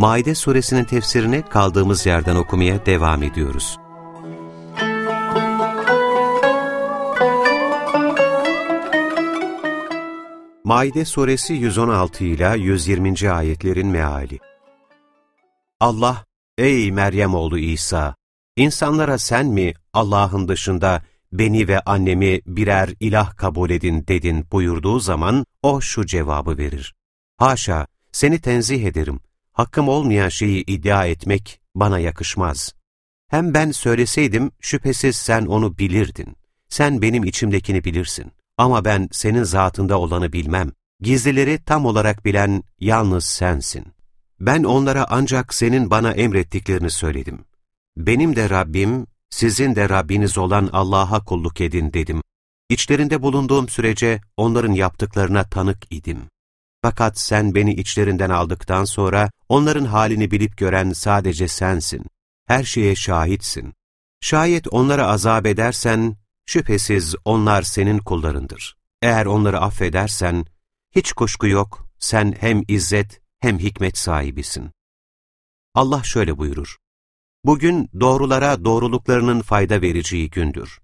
Maide suresinin tefsirini kaldığımız yerden okumaya devam ediyoruz. Maide suresi 116 ile 120. ayetlerin meali. Allah, ey Meryem oğlu İsa, insanlara sen mi Allah'ın dışında beni ve annemi birer ilah kabul edin dedin buyurduğu zaman o şu cevabı verir. Haşa, seni tenzih ederim. Hakkım olmayan şeyi iddia etmek bana yakışmaz. Hem ben söyleseydim şüphesiz sen onu bilirdin. Sen benim içimdekini bilirsin. Ama ben senin zatında olanı bilmem. Gizlileri tam olarak bilen yalnız sensin. Ben onlara ancak senin bana emrettiklerini söyledim. Benim de Rabbim, sizin de Rabbiniz olan Allah'a kulluk edin dedim. İçlerinde bulunduğum sürece onların yaptıklarına tanık idim. Fakat sen beni içlerinden aldıktan sonra onların halini bilip gören sadece sensin. Her şeye şahitsin. Şayet onlara azap edersen, şüphesiz onlar senin kullarındır. Eğer onları affedersen, hiç kuşku yok, sen hem izzet hem hikmet sahibisin. Allah şöyle buyurur. Bugün doğrulara doğruluklarının fayda vereceği gündür.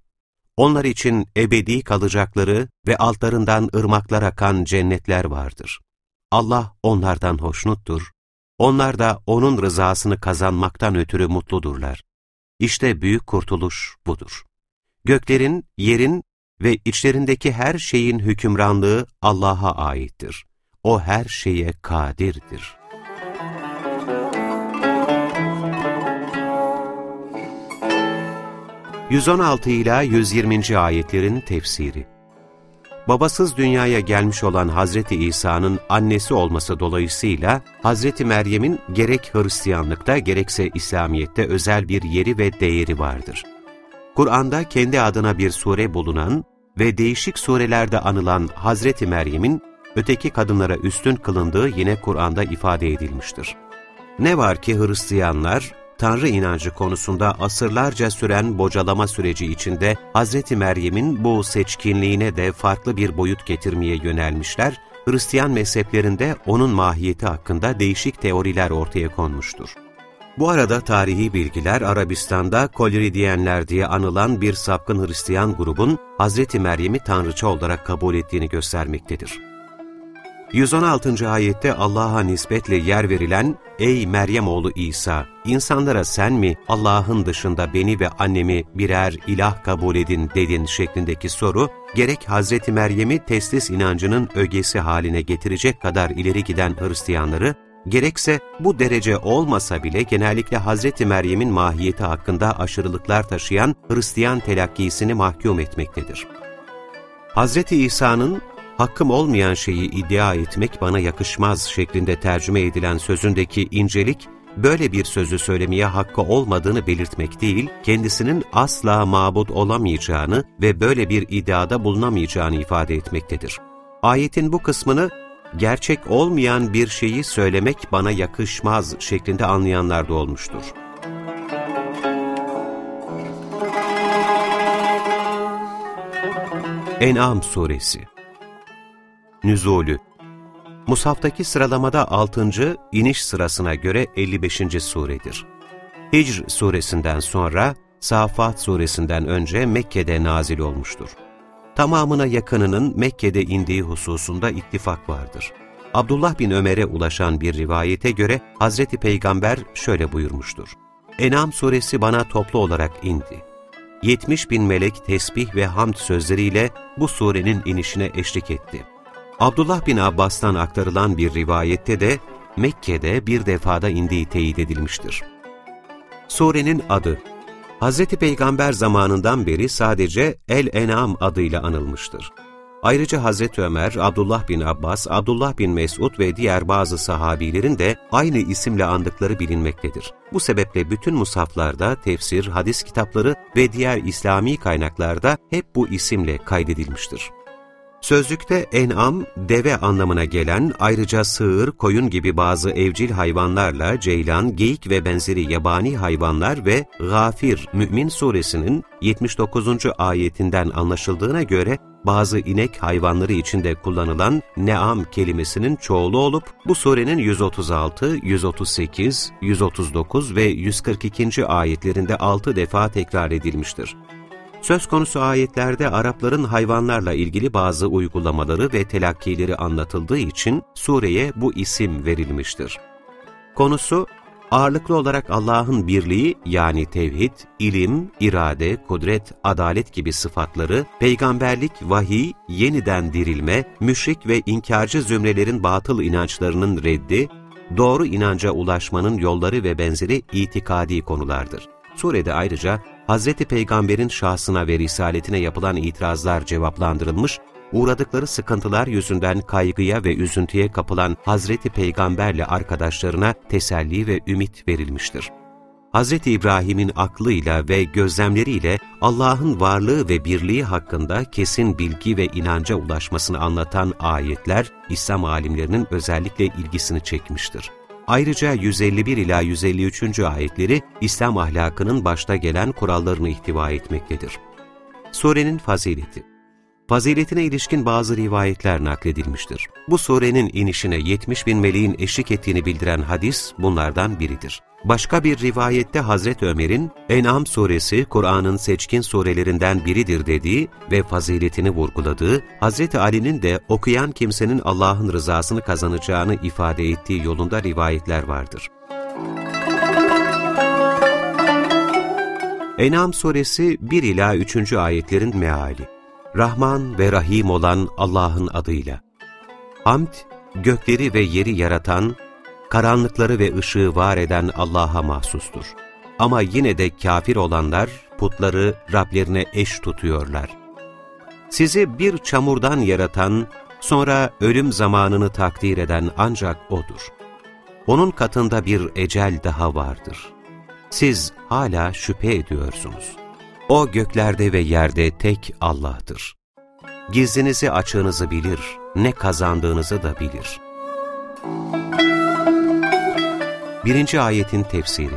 Onlar için ebedi kalacakları ve altlarından ırmaklar akan cennetler vardır. Allah onlardan hoşnuttur. Onlar da O'nun rızasını kazanmaktan ötürü mutludurlar. İşte büyük kurtuluş budur. Göklerin, yerin ve içlerindeki her şeyin hükümranlığı Allah'a aittir. O her şeye kadirdir. 116 ila 120. ayetlerin tefsiri. Babasız dünyaya gelmiş olan Hazreti İsa'nın annesi olması dolayısıyla Hazreti Meryem'in gerek Hristiyanlıkta gerekse İslamiyet'te özel bir yeri ve değeri vardır. Kur'an'da kendi adına bir sure bulunan ve değişik surelerde anılan Hazreti Meryem'in öteki kadınlara üstün kılındığı yine Kur'an'da ifade edilmiştir. Ne var ki Hristiyanlar Tanrı inancı konusunda asırlarca süren bocalama süreci içinde Hz. Meryem'in bu seçkinliğine de farklı bir boyut getirmeye yönelmişler, Hristiyan mezheplerinde onun mahiyeti hakkında değişik teoriler ortaya konmuştur. Bu arada tarihi bilgiler Arabistan'da Koliridiyenler diye anılan bir sapkın Hristiyan grubun Hz. Meryem'i tanrıça olarak kabul ettiğini göstermektedir. 116. ayette Allah'a nispetle yer verilen Ey Meryem oğlu İsa! insanlara sen mi Allah'ın dışında beni ve annemi birer ilah kabul edin dedin şeklindeki soru, gerek Hazreti Meryem'i teslis inancının ögesi haline getirecek kadar ileri giden Hristiyanları, gerekse bu derece olmasa bile genellikle Hazreti Meryem'in mahiyeti hakkında aşırılıklar taşıyan Hristiyan telakkisini mahkum etmektedir. Hazreti İsa'nın hakkım olmayan şeyi iddia etmek bana yakışmaz şeklinde tercüme edilen sözündeki incelik, böyle bir sözü söylemeye hakkı olmadığını belirtmek değil, kendisinin asla mabut olamayacağını ve böyle bir iddiada bulunamayacağını ifade etmektedir. Ayetin bu kısmını, gerçek olmayan bir şeyi söylemek bana yakışmaz şeklinde anlayanlar da olmuştur. En'am Suresi Nüzulü Musaf'taki sıralamada 6. iniş sırasına göre 55. suredir. Hicr suresinden sonra Safat suresinden önce Mekke'de nazil olmuştur. Tamamına yakınının Mekke'de indiği hususunda ittifak vardır. Abdullah bin Ömer'e ulaşan bir rivayete göre Hazreti Peygamber şöyle buyurmuştur. Enam suresi bana toplu olarak indi. 70 bin melek tesbih ve hamd sözleriyle bu surenin inişine eşlik etti. Abdullah bin Abbas'tan aktarılan bir rivayette de Mekke'de bir defada indiği teyit edilmiştir. Surenin adı Hz. Peygamber zamanından beri sadece El-En'am adıyla anılmıştır. Ayrıca Hazreti Ömer, Abdullah bin Abbas, Abdullah bin Mesud ve diğer bazı sahabilerin de aynı isimle andıkları bilinmektedir. Bu sebeple bütün musaflarda, tefsir, hadis kitapları ve diğer İslami kaynaklarda hep bu isimle kaydedilmiştir. Sözlükte en'am, deve anlamına gelen, ayrıca sığır, koyun gibi bazı evcil hayvanlarla ceylan, geyik ve benzeri yabani hayvanlar ve Gafir, Mü'min suresinin 79. ayetinden anlaşıldığına göre bazı inek hayvanları içinde kullanılan neam kelimesinin çoğulu olup bu surenin 136, 138, 139 ve 142. ayetlerinde 6 defa tekrar edilmiştir. Söz konusu ayetlerde Arapların hayvanlarla ilgili bazı uygulamaları ve telakkileri anlatıldığı için sureye bu isim verilmiştir. Konusu, ağırlıklı olarak Allah'ın birliği yani tevhid, ilim, irade, kudret, adalet gibi sıfatları, peygamberlik, vahiy, yeniden dirilme, müşrik ve inkarcı zümrelerin batıl inançlarının reddi, doğru inanca ulaşmanın yolları ve benzeri itikadi konulardır. Surede ayrıca Hz. Peygamber'in şahsına ve risaletine yapılan itirazlar cevaplandırılmış, uğradıkları sıkıntılar yüzünden kaygıya ve üzüntüye kapılan Hazreti Peygamberle arkadaşlarına teselli ve ümit verilmiştir. Hz. İbrahim'in aklıyla ve gözlemleriyle Allah'ın varlığı ve birliği hakkında kesin bilgi ve inanca ulaşmasını anlatan ayetler, İslam alimlerinin özellikle ilgisini çekmiştir. Ayrıca 151 ila 153. ayetleri İslam ahlakının başta gelen kurallarını ihtiva etmektedir. Surenin fazileti Faziletine ilişkin bazı rivayetler nakledilmiştir. Bu surenin inişine 70 bin meleğin eşlik ettiğini bildiren hadis bunlardan biridir. Başka bir rivayette Hazreti Ömer'in En'am suresi Kur'an'ın seçkin surelerinden biridir dediği ve faziletini vurguladığı, Hazreti Ali'nin de okuyan kimsenin Allah'ın rızasını kazanacağını ifade ettiği yolunda rivayetler vardır. En'am suresi 1 ila 3. ayetlerin meali. Rahman ve Rahim olan Allah'ın adıyla. Hamd, gökleri ve yeri yaratan, karanlıkları ve ışığı var eden Allah'a mahsustur. Ama yine de kafir olanlar putları Rablerine eş tutuyorlar. Sizi bir çamurdan yaratan, sonra ölüm zamanını takdir eden ancak O'dur. Onun katında bir ecel daha vardır. Siz hala şüphe ediyorsunuz. O göklerde ve yerde tek Allah'tır. Gizlinizi açığınızı bilir, ne kazandığınızı da bilir. Birinci ayetin tefsiri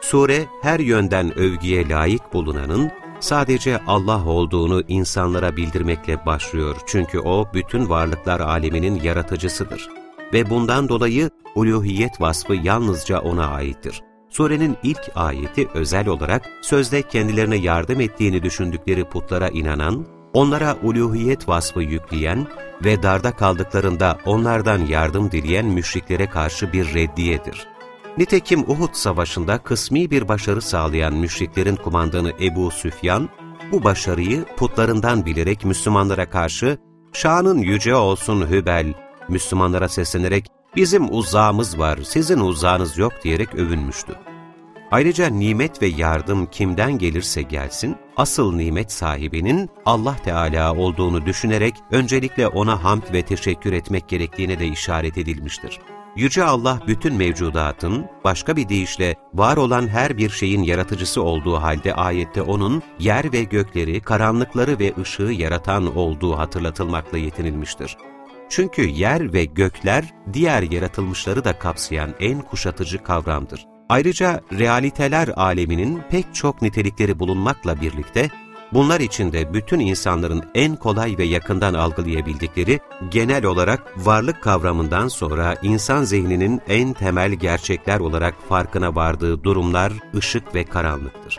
Sure, her yönden övgüye layık bulunanın, sadece Allah olduğunu insanlara bildirmekle başlıyor. Çünkü O, bütün varlıklar aleminin yaratıcısıdır. Ve bundan dolayı uluhiyet vasfı yalnızca O'na aittir. Surenin ilk ayeti özel olarak sözde kendilerine yardım ettiğini düşündükleri putlara inanan, onlara uluhiyet vasfı yükleyen ve darda kaldıklarında onlardan yardım dileyen müşriklere karşı bir reddiyedir. Nitekim Uhud Savaşı'nda kısmi bir başarı sağlayan müşriklerin kumandanı Ebu Süfyan, bu başarıyı putlarından bilerek Müslümanlara karşı ''Şanın yüce olsun Hübel'' Müslümanlara seslenerek ''Bizim uzağımız var, sizin uzağınız yok.'' diyerek övünmüştü. Ayrıca nimet ve yardım kimden gelirse gelsin, asıl nimet sahibinin Allah Teala olduğunu düşünerek öncelikle ona hamd ve teşekkür etmek gerektiğine de işaret edilmiştir. Yüce Allah bütün mevcudatın, başka bir deyişle var olan her bir şeyin yaratıcısı olduğu halde ayette O'nun yer ve gökleri, karanlıkları ve ışığı yaratan olduğu hatırlatılmakla yetinilmiştir. Çünkü yer ve gökler diğer yaratılmışları da kapsayan en kuşatıcı kavramdır. Ayrıca realiteler aleminin pek çok nitelikleri bulunmakla birlikte, bunlar içinde bütün insanların en kolay ve yakından algılayabildikleri, genel olarak varlık kavramından sonra insan zihninin en temel gerçekler olarak farkına vardığı durumlar ışık ve karanlıktır.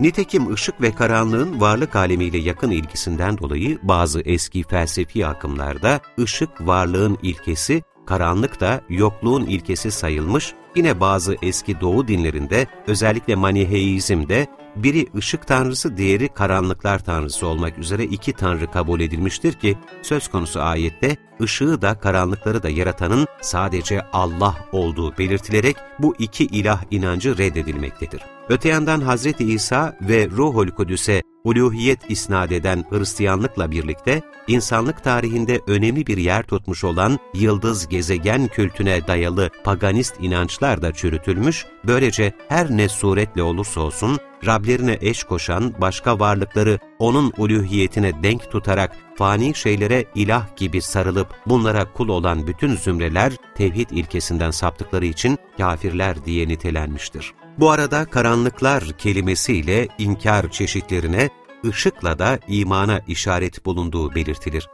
Nitekim ışık ve karanlığın varlık alemiyle yakın ilgisinden dolayı bazı eski felsefi akımlarda ışık varlığın ilkesi, karanlık da yokluğun ilkesi sayılmış, yine bazı eski doğu dinlerinde özellikle Maniheizm'de biri ışık tanrısı diğeri karanlıklar tanrısı olmak üzere iki tanrı kabul edilmiştir ki söz konusu ayette ışığı da karanlıkları da yaratanın sadece Allah olduğu belirtilerek bu iki ilah inancı reddedilmektedir. Öte yandan Hazreti İsa ve Ruhul Kudüs'e uluhiyet isnat eden Hristiyanlıkla birlikte insanlık tarihinde önemli bir yer tutmuş olan yıldız gezegen kültüne dayalı paganist inançlar da çürütülmüş, böylece her ne suretle olursa olsun Rablerine eş koşan başka varlıkları onun uluhiyetine denk tutarak fani şeylere ilah gibi sarılıp bunlara kul olan bütün zümreler tevhid ilkesinden saptıkları için kafirler diye nitelenmiştir. Bu arada karanlıklar kelimesiyle inkar çeşitlerine, ışıkla da imana işaret bulunduğu belirtilir.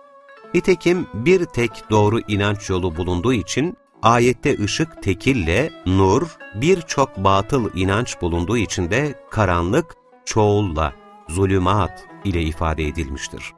Nitekim bir tek doğru inanç yolu bulunduğu için ayette ışık tekille, nur, birçok batıl inanç bulunduğu için de karanlık çoğulla, zulümat ile ifade edilmiştir.